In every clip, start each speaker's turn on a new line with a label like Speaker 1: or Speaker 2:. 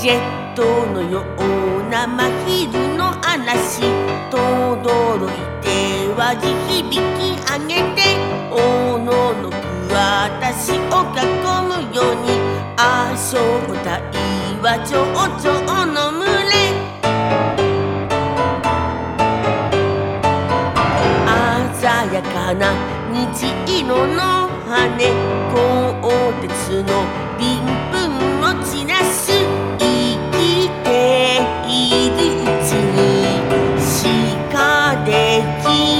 Speaker 1: ジェットのような真昼の嵐。とどろいてはひ響き上げておののく私を囲むようにあ正体は蝶々の群れ。鮮やかな虹色の羽鋼鉄のリンん听。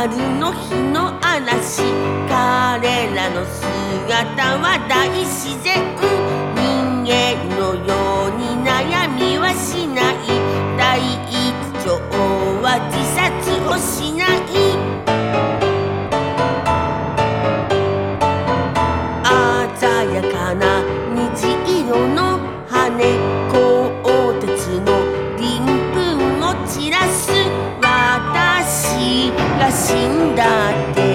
Speaker 1: 春の日の嵐彼らの姿は大自然。assim dá tempo.